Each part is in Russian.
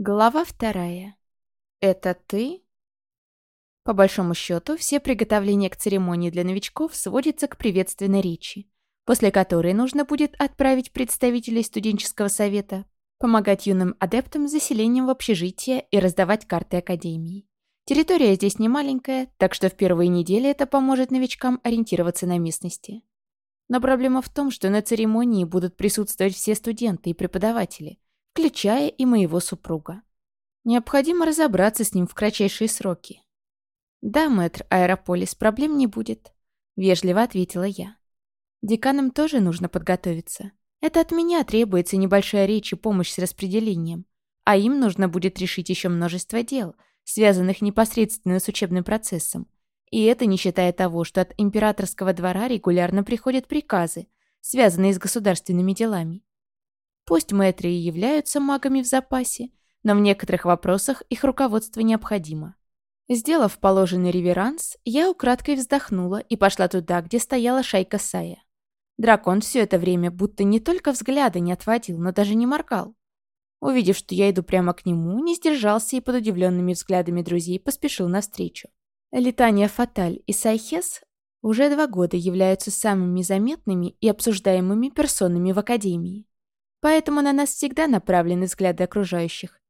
Глава вторая. «Это ты?» По большому счету, все приготовления к церемонии для новичков сводятся к приветственной речи, после которой нужно будет отправить представителей студенческого совета помогать юным адептам с заселением в общежитие и раздавать карты Академии. Территория здесь не маленькая, так что в первые недели это поможет новичкам ориентироваться на местности. Но проблема в том, что на церемонии будут присутствовать все студенты и преподаватели – включая и моего супруга. Необходимо разобраться с ним в кратчайшие сроки. «Да, мэтр Аэрополис, проблем не будет», — вежливо ответила я. «Деканам тоже нужно подготовиться. Это от меня требуется небольшая речь и помощь с распределением, а им нужно будет решить еще множество дел, связанных непосредственно с учебным процессом. И это не считая того, что от императорского двора регулярно приходят приказы, связанные с государственными делами. Пусть мэтры и являются магами в запасе, но в некоторых вопросах их руководство необходимо. Сделав положенный реверанс, я украдкой вздохнула и пошла туда, где стояла шайка Сая. Дракон все это время будто не только взгляда не отводил, но даже не моргал. Увидев, что я иду прямо к нему, не сдержался и под удивленными взглядами друзей поспешил навстречу. Летание Фаталь и Сайхес уже два года являются самыми заметными и обсуждаемыми персонами в Академии. Поэтому на нас всегда направлены взгляды окружающих.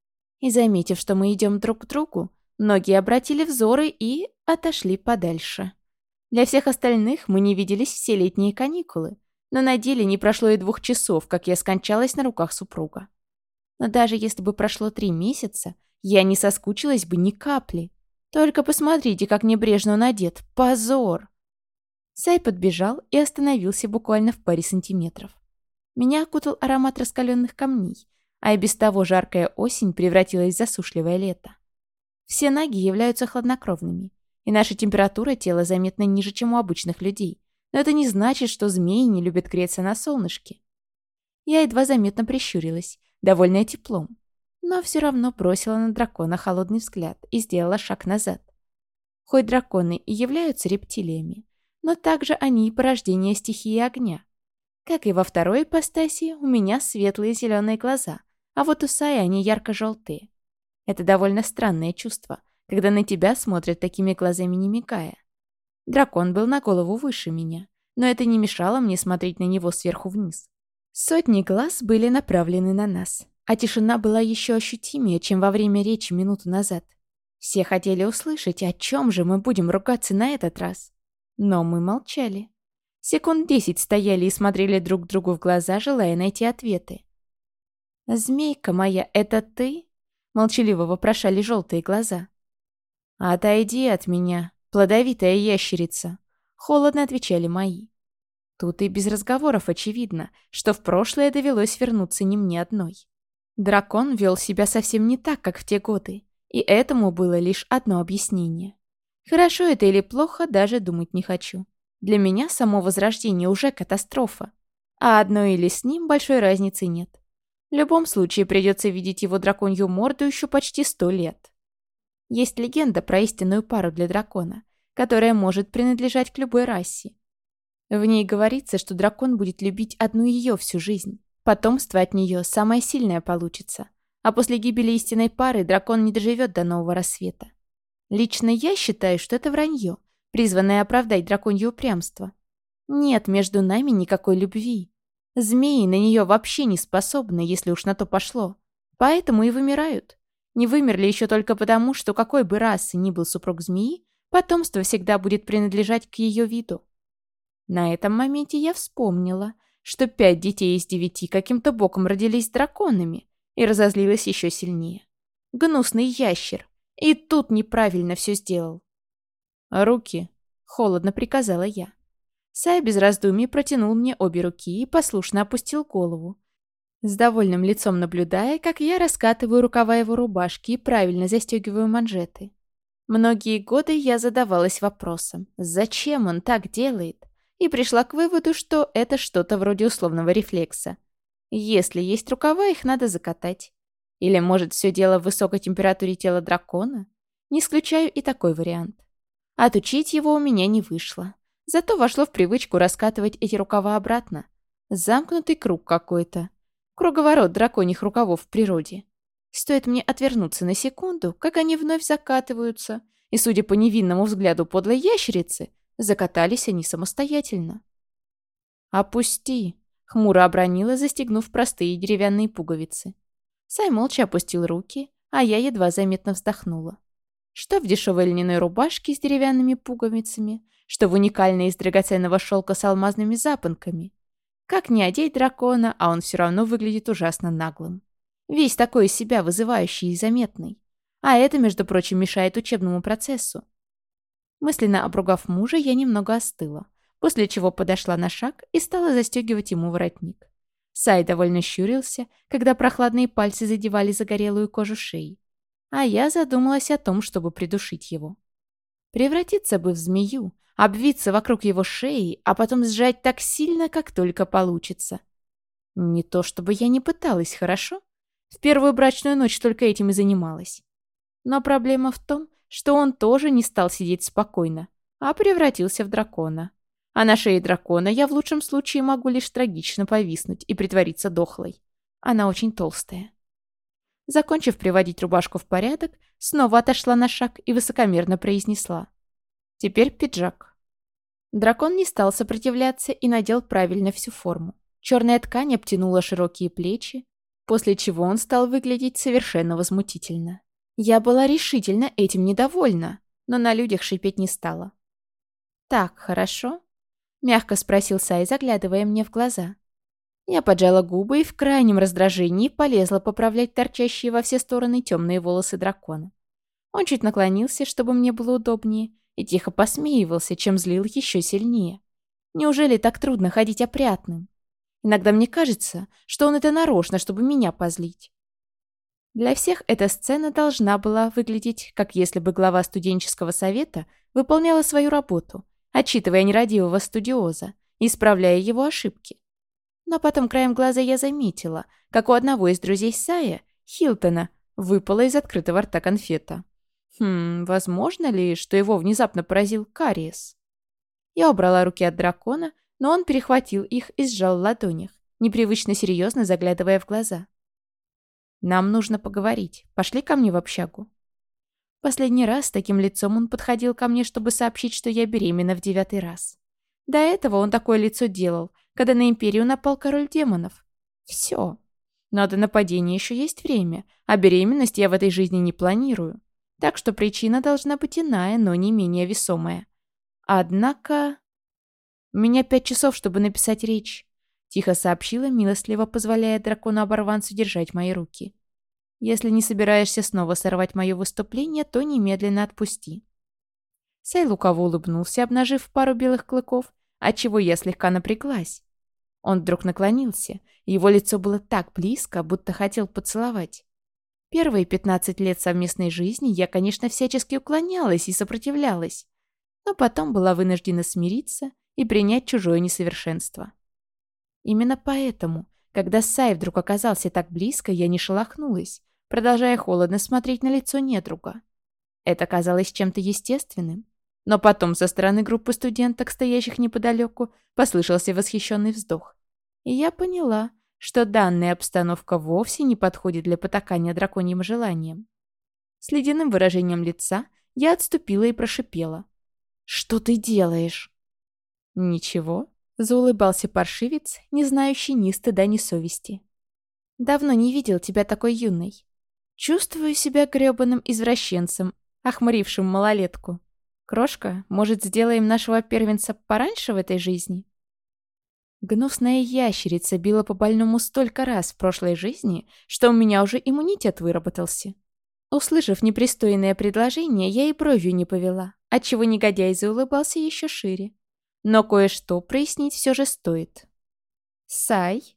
И заметив, что мы идем друг к другу, многие обратили взоры и отошли подальше. Для всех остальных мы не виделись все летние каникулы, но на деле не прошло и двух часов, как я скончалась на руках супруга. Но даже если бы прошло три месяца, я не соскучилась бы ни капли. Только посмотрите, как небрежно он одет. Позор! Сай подбежал и остановился буквально в паре сантиметров. Меня окутал аромат раскаленных камней, а и без того жаркая осень превратилась в засушливое лето. Все наги являются хладнокровными, и наша температура тела заметно ниже, чем у обычных людей. Но это не значит, что змеи не любят греться на солнышке. Я едва заметно прищурилась, довольная теплом, но все равно бросила на дракона холодный взгляд и сделала шаг назад. Хоть драконы и являются рептилиями, но также они и порождение стихии огня. Как и во второй ипостаси, у меня светлые зеленые глаза, а вот у Саи они ярко-желтые. Это довольно странное чувство, когда на тебя смотрят такими глазами не мигая. Дракон был на голову выше меня, но это не мешало мне смотреть на него сверху вниз. Сотни глаз были направлены на нас, а тишина была еще ощутимее, чем во время речи минуту назад. Все хотели услышать, о чем же мы будем ругаться на этот раз. Но мы молчали. Секунд десять стояли и смотрели друг другу в глаза, желая найти ответы. «Змейка моя, это ты?» — молчаливо вопрошали желтые глаза. «Отойди от меня, плодовитая ящерица», — холодно отвечали мои. Тут и без разговоров очевидно, что в прошлое довелось вернуться не мне одной. Дракон вел себя совсем не так, как в те годы, и этому было лишь одно объяснение. Хорошо это или плохо, даже думать не хочу. Для меня само возрождение уже катастрофа. А одной или с ним большой разницы нет. В любом случае придется видеть его драконью морду еще почти сто лет. Есть легенда про истинную пару для дракона, которая может принадлежать к любой расе. В ней говорится, что дракон будет любить одну ее всю жизнь. Потомство от нее самое сильное получится. А после гибели истинной пары дракон не доживет до нового рассвета. Лично я считаю, что это вранье, призванное оправдать драконье упрямство. Нет между нами никакой любви. Змеи на нее вообще не способны, если уж на то пошло. Поэтому и вымирают. Не вымерли еще только потому, что какой бы расы ни был супруг змеи, потомство всегда будет принадлежать к ее виду. На этом моменте я вспомнила, что пять детей из девяти каким-то боком родились драконами, и разозлилась еще сильнее. Гнусный ящер. И тут неправильно все сделал. «Руки!» — холодно приказала я. Сай без раздумий протянул мне обе руки и послушно опустил голову, с довольным лицом наблюдая, как я раскатываю рукава его рубашки и правильно застегиваю манжеты. Многие годы я задавалась вопросом, зачем он так делает, и пришла к выводу, что это что-то вроде условного рефлекса. Если есть рукава, их надо закатать. Или, может, все дело в высокой температуре тела дракона? Не исключаю и такой вариант. Отучить его у меня не вышло. Зато вошло в привычку раскатывать эти рукава обратно. Замкнутый круг какой-то. Круговорот драконьих рукавов в природе. Стоит мне отвернуться на секунду, как они вновь закатываются, и, судя по невинному взгляду подлой ящерицы, закатались они самостоятельно. «Опусти!» — хмуро обронила, застегнув простые деревянные пуговицы. Сай молча опустил руки, а я едва заметно вздохнула. Что в дешевой льняной рубашке с деревянными пуговицами, что в уникальной из драгоценного шелка с алмазными запонками. Как не одеть дракона, а он все равно выглядит ужасно наглым. Весь такой из себя вызывающий и заметный. А это, между прочим, мешает учебному процессу. Мысленно обругав мужа, я немного остыла, после чего подошла на шаг и стала застегивать ему воротник. Сай довольно щурился, когда прохладные пальцы задевали загорелую кожу шеи. А я задумалась о том, чтобы придушить его. Превратиться бы в змею, обвиться вокруг его шеи, а потом сжать так сильно, как только получится. Не то чтобы я не пыталась, хорошо? В первую брачную ночь только этим и занималась. Но проблема в том, что он тоже не стал сидеть спокойно, а превратился в дракона. А на шее дракона я в лучшем случае могу лишь трагично повиснуть и притвориться дохлой. Она очень толстая. Закончив приводить рубашку в порядок, снова отошла на шаг и высокомерно произнесла. «Теперь пиджак». Дракон не стал сопротивляться и надел правильно всю форму. Черная ткань обтянула широкие плечи, после чего он стал выглядеть совершенно возмутительно. Я была решительно этим недовольна, но на людях шипеть не стала. «Так, хорошо?» — мягко спросил Сай, заглядывая мне в глаза. Я поджала губы и в крайнем раздражении полезла поправлять торчащие во все стороны темные волосы дракона. Он чуть наклонился, чтобы мне было удобнее, и тихо посмеивался, чем злил еще сильнее. Неужели так трудно ходить опрятным? Иногда мне кажется, что он это нарочно, чтобы меня позлить. Для всех эта сцена должна была выглядеть, как если бы глава студенческого совета выполняла свою работу, отчитывая нерадивого студиоза исправляя его ошибки. Но потом краем глаза я заметила, как у одного из друзей Сая, Хилтона, выпала из открытого рта конфета. Хм, возможно ли, что его внезапно поразил кариес? Я убрала руки от дракона но он перехватил их и сжал в ладонях, непривычно серьезно заглядывая в глаза. «Нам нужно поговорить. Пошли ко мне в общагу». Последний раз с таким лицом он подходил ко мне, чтобы сообщить, что я беременна в девятый раз. До этого он такое лицо делал, когда на Империю напал король демонов. Все. Но до нападения еще есть время, а беременность я в этой жизни не планирую. Так что причина должна быть иная, но не менее весомая. Однако... «У меня пять часов, чтобы написать речь», — тихо сообщила, милостливо позволяя дракону-оборванцу держать мои руки. «Если не собираешься снова сорвать мое выступление, то немедленно отпусти». Сай лукаво улыбнулся, обнажив пару белых клыков, отчего я слегка напряглась. Он вдруг наклонился, его лицо было так близко, будто хотел поцеловать. Первые пятнадцать лет совместной жизни я, конечно, всячески уклонялась и сопротивлялась, но потом была вынуждена смириться и принять чужое несовершенство. Именно поэтому, когда Сай вдруг оказался так близко, я не шелохнулась, продолжая холодно смотреть на лицо недруга. Это казалось чем-то естественным. Но потом со стороны группы студенток, стоящих неподалеку, послышался восхищенный вздох. И я поняла, что данная обстановка вовсе не подходит для потакания драконьим желанием. С ледяным выражением лица я отступила и прошипела. «Что ты делаешь?» «Ничего», — заулыбался паршивец, не знающий ни стыда, ни совести. «Давно не видел тебя такой юной. Чувствую себя грёбаным извращенцем, охмурившим малолетку. Крошка, может, сделаем нашего первенца пораньше в этой жизни?» Гнусная ящерица била по больному столько раз в прошлой жизни, что у меня уже иммунитет выработался. Услышав непристойное предложение, я и бровью не повела, отчего негодяй заулыбался еще шире. Но кое-что прояснить все же стоит. Сай?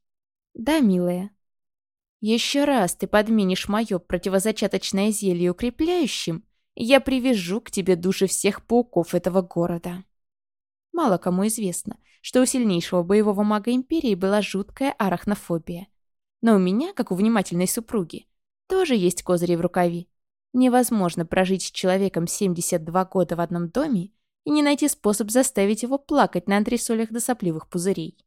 Да, милая. Еще раз ты подменишь мое противозачаточное зелье укрепляющим, я привяжу к тебе души всех пауков этого города. Мало кому известно, что у сильнейшего боевого мага Империи была жуткая арахнофобия. Но у меня, как у внимательной супруги, тоже есть козыри в рукаве. Невозможно прожить с человеком 72 года в одном доме и не найти способ заставить его плакать на антресолях до сопливых пузырей.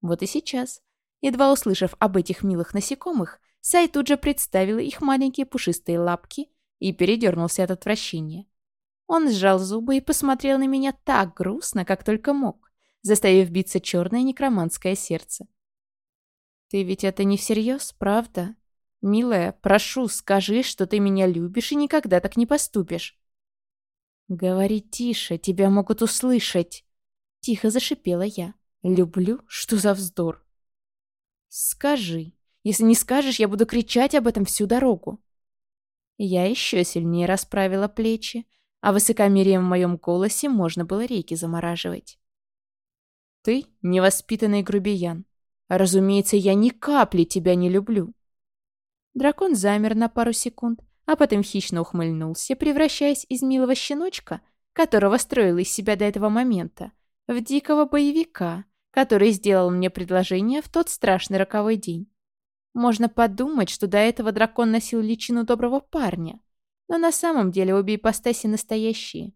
Вот и сейчас, едва услышав об этих милых насекомых, Сай тут же представил их маленькие пушистые лапки и передернулся от отвращения. Он сжал зубы и посмотрел на меня так грустно, как только мог, заставив биться черное некроманское сердце. «Ты ведь это не всерьез, правда? Милая, прошу, скажи, что ты меня любишь и никогда так не поступишь». «Говори тише, тебя могут услышать!» Тихо зашипела я. «Люблю? Что за вздор?» «Скажи. Если не скажешь, я буду кричать об этом всю дорогу». Я еще сильнее расправила плечи, а высокомерием в моем голосе можно было реки замораживать. «Ты невоспитанный грубиян. Разумеется, я ни капли тебя не люблю». Дракон замер на пару секунд, а потом хищно ухмыльнулся, превращаясь из милого щеночка, которого строил из себя до этого момента, в дикого боевика, который сделал мне предложение в тот страшный роковой день. Можно подумать, что до этого дракон носил личину доброго парня, но на самом деле обе ипостаси настоящие.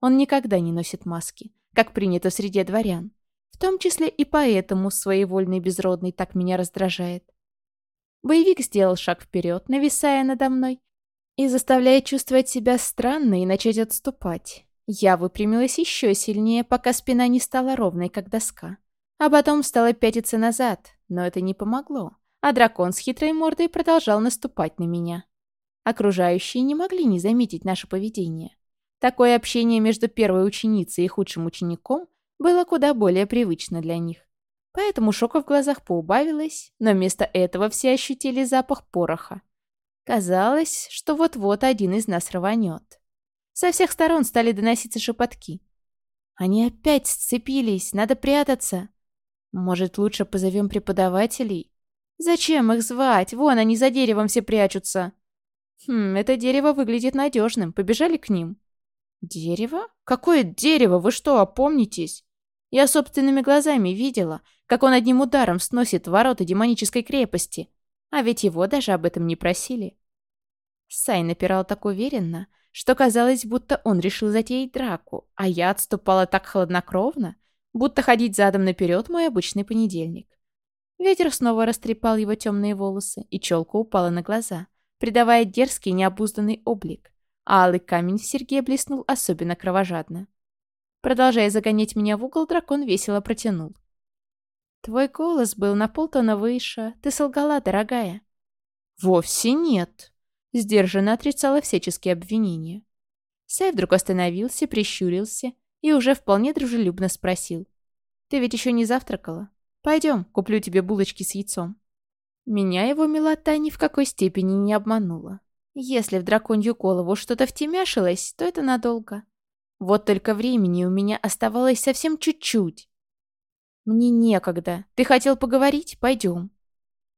Он никогда не носит маски, как принято среди дворян. В том числе и поэтому своевольный безродный так меня раздражает. Боевик сделал шаг вперед, нависая надо мной, и заставляя чувствовать себя странно и начать отступать. Я выпрямилась еще сильнее, пока спина не стала ровной, как доска. А потом стала пятиться назад, но это не помогло. А дракон с хитрой мордой продолжал наступать на меня. Окружающие не могли не заметить наше поведение. Такое общение между первой ученицей и худшим учеником было куда более привычно для них. Поэтому шока в глазах поубавилось, но вместо этого все ощутили запах пороха. Казалось, что вот-вот один из нас рванет. Со всех сторон стали доноситься шепотки. Они опять сцепились, надо прятаться. Может, лучше позовем преподавателей? Зачем их звать? Вон они за деревом все прячутся. Хм, это дерево выглядит надежным. Побежали к ним. Дерево? Какое дерево? Вы что, опомнитесь? Я собственными глазами видела, как он одним ударом сносит ворота демонической крепости. А ведь его даже об этом не просили. Сай напирал так уверенно, что казалось, будто он решил затеять драку, а я отступала так хладнокровно, будто ходить задом наперед мой обычный понедельник. Ветер снова растрепал его темные волосы, и челка упала на глаза, придавая дерзкий необузданный облик, а алый камень в серьге блеснул особенно кровожадно. Продолжая загонять меня в угол, дракон весело протянул. «Твой голос был на полтона выше. Ты солгала, дорогая». «Вовсе нет», — сдержанно отрицала всяческие обвинения. Сай вдруг остановился, прищурился и уже вполне дружелюбно спросил. «Ты ведь еще не завтракала? Пойдем, куплю тебе булочки с яйцом». Меня его милота ни в какой степени не обманула. Если в драконью голову что-то втемяшилось, то это надолго. Вот только времени у меня оставалось совсем чуть-чуть. «Мне некогда. Ты хотел поговорить? Пойдем».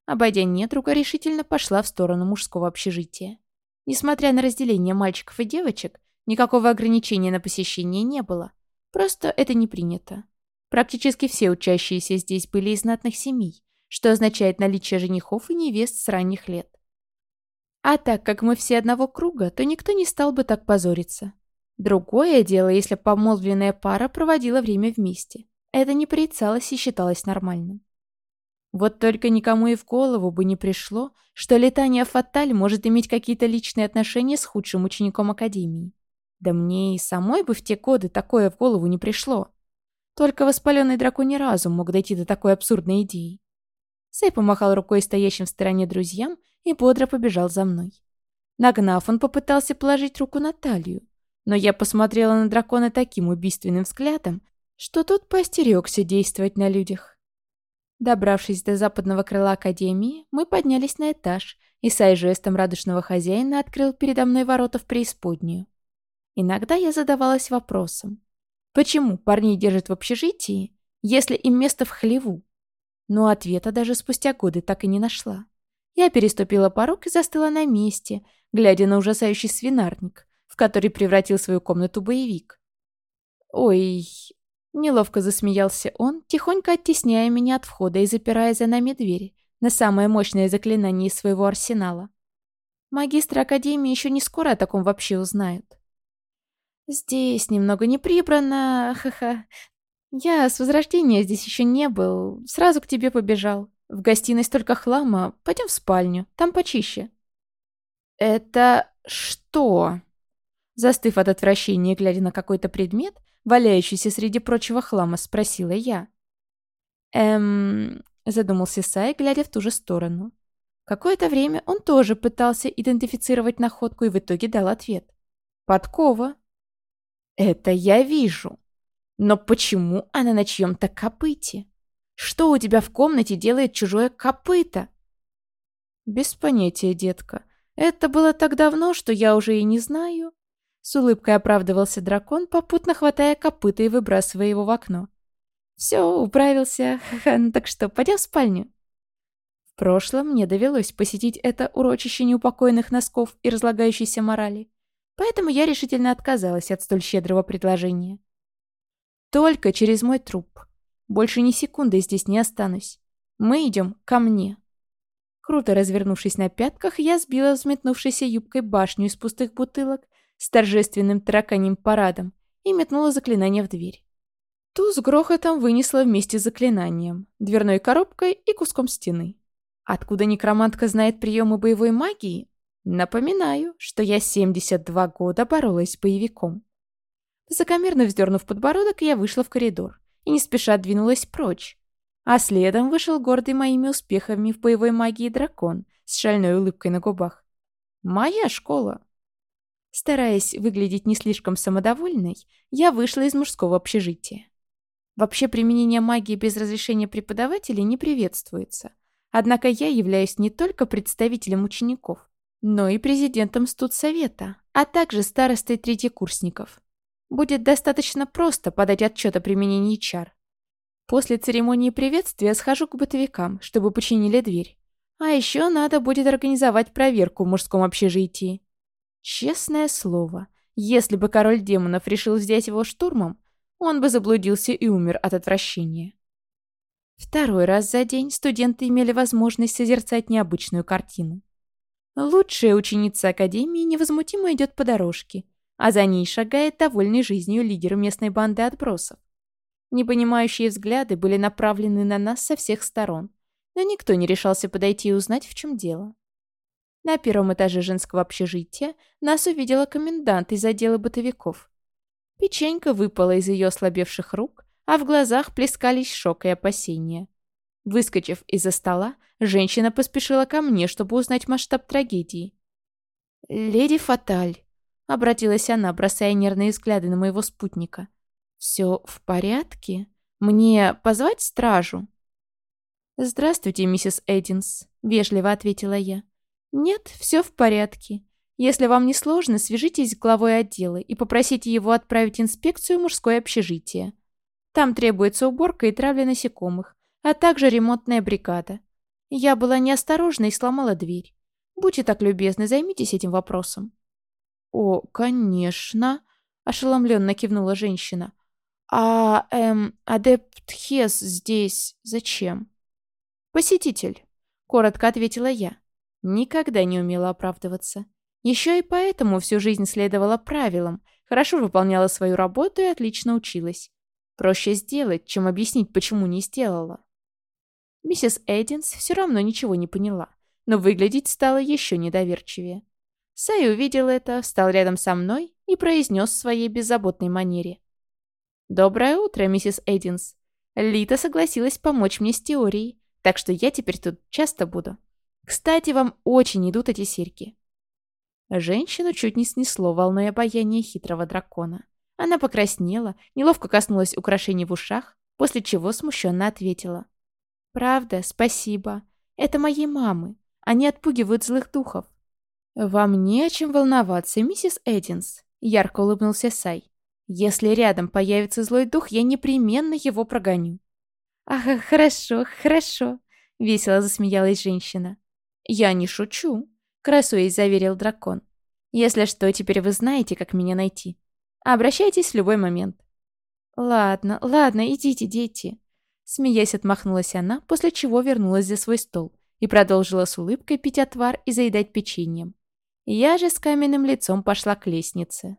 Обойдя недруга, решительно пошла в сторону мужского общежития. Несмотря на разделение мальчиков и девочек, никакого ограничения на посещение не было. Просто это не принято. Практически все учащиеся здесь были из знатных семей, что означает наличие женихов и невест с ранних лет. А так как мы все одного круга, то никто не стал бы так позориться. Другое дело, если помолвленная пара проводила время вместе. Это не порицалось и считалось нормальным. Вот только никому и в голову бы не пришло, что летание Фаталь может иметь какие-то личные отношения с худшим учеником Академии. Да мне и самой бы в те годы такое в голову не пришло. Только воспаленный драконий разум мог дойти до такой абсурдной идеи. Сэй помахал рукой стоящим в стороне друзьям и бодро побежал за мной. Нагнав, он попытался положить руку на талию, но я посмотрела на дракона таким убийственным взглядом, что тот поостерегся действовать на людях. Добравшись до западного крыла Академии, мы поднялись на этаж, и Сай жестом радушного хозяина открыл передо мной ворота в преисподнюю. Иногда я задавалась вопросом, почему парней держат в общежитии, если им место в хлеву? Но ответа даже спустя годы так и не нашла. Я переступила порог и застыла на месте, глядя на ужасающий свинарник, в который превратил свою комнату боевик. «Ой, Неловко засмеялся он, тихонько оттесняя меня от входа и запирая за нами двери на самое мощное заклинание из своего арсенала. Магистры Академии еще не скоро о таком вообще узнают. Здесь немного не прибрано, ха-ха. Я с возрождения здесь еще не был, сразу к тебе побежал. В гостиной столько хлама. Пойдем в спальню, там почище». «Это что?» Застыв от отвращения, глядя на какой-то предмет, валяющийся среди прочего хлама, спросила я. «Эм...» — задумался Сай, глядя в ту же сторону. Какое-то время он тоже пытался идентифицировать находку и в итоге дал ответ. «Подкова». «Это я вижу. Но почему она на чьем-то копыте? Что у тебя в комнате делает чужое копыто?» «Без понятия, детка. Это было так давно, что я уже и не знаю». С улыбкой оправдывался дракон, попутно хватая копыта и выбрасывая его в окно. «Все, управился. Ха-ха, ну так что, пойдем в спальню?» В прошлом мне довелось посетить это урочище неупокоенных носков и разлагающейся морали, поэтому я решительно отказалась от столь щедрого предложения. Только через мой труп. Больше ни секунды здесь не останусь. Мы идем ко мне. Круто развернувшись на пятках, я сбила взметнувшейся юбкой башню из пустых бутылок с торжественным тараканьим парадом и метнула заклинание в дверь. Ту с грохотом вынесла вместе с заклинанием, дверной коробкой и куском стены. Откуда некромантка знает приемы боевой магии? Напоминаю, что я 72 года боролась с боевиком. Закомерно вздернув подбородок, я вышла в коридор и не спеша двинулась прочь. А следом вышел гордый моими успехами в боевой магии дракон с шальной улыбкой на губах. Моя школа. Стараясь выглядеть не слишком самодовольной, я вышла из мужского общежития. Вообще применение магии без разрешения преподавателей не приветствуется. Однако я являюсь не только представителем учеников, но и президентом студсовета, а также старостой третьекурсников. Будет достаточно просто подать отчет о применении чар. После церемонии приветствия схожу к бытовикам, чтобы починили дверь. А еще надо будет организовать проверку в мужском общежитии. Честное слово, если бы король демонов решил взять его штурмом, он бы заблудился и умер от отвращения. Второй раз за день студенты имели возможность созерцать необычную картину. Лучшая ученица Академии невозмутимо идет по дорожке, а за ней шагает довольный жизнью лидер местной банды отбросов. Непонимающие взгляды были направлены на нас со всех сторон, но никто не решался подойти и узнать, в чем дело. На первом этаже женского общежития нас увидела комендант из отдела бытовиков. Печенька выпала из ее ослабевших рук, а в глазах плескались шок и опасения. Выскочив из-за стола, женщина поспешила ко мне, чтобы узнать масштаб трагедии. «Леди Фаталь», — обратилась она, бросая нервные взгляды на моего спутника. «Все в порядке? Мне позвать стражу?» «Здравствуйте, миссис Эддинс», — вежливо ответила я. «Нет, все в порядке. Если вам не сложно, свяжитесь с главой отдела и попросите его отправить инспекцию в мужское общежитие. Там требуется уборка и травля насекомых, а также ремонтная бригада. Я была неосторожна и сломала дверь. Будьте так любезны, займитесь этим вопросом». «О, конечно», — ошеломленно кивнула женщина. «А, эм, адепт Хес здесь зачем?» «Посетитель», — коротко ответила я. Никогда не умела оправдываться. Еще и поэтому всю жизнь следовала правилам, хорошо выполняла свою работу и отлично училась. Проще сделать, чем объяснить, почему не сделала. Миссис Эддинс все равно ничего не поняла, но выглядеть стала еще недоверчивее. Сай увидел это, встал рядом со мной и произнес в своей беззаботной манере. «Доброе утро, миссис Эддинс. Лита согласилась помочь мне с теорией, так что я теперь тут часто буду. Кстати, вам очень идут эти серьги». Женщину чуть не снесло волной обаяния хитрого дракона. Она покраснела, неловко коснулась украшений в ушах, после чего смущенно ответила. «Правда, спасибо. Это моей мамы. Они отпугивают злых духов». «Вам не о чем волноваться, миссис Эддинс», — ярко улыбнулся Сай. «Если рядом появится злой дух, я непременно его прогоню». «Ах, хорошо, хорошо», — весело засмеялась женщина. «Я не шучу», — красуясь заверил дракон. «Если что, теперь вы знаете, как меня найти. Обращайтесь в любой момент». «Ладно, ладно, идите, дети». Смеясь, отмахнулась она, после чего вернулась за свой стол и продолжила с улыбкой пить отвар и заедать печеньем. Я же с каменным лицом пошла к лестнице.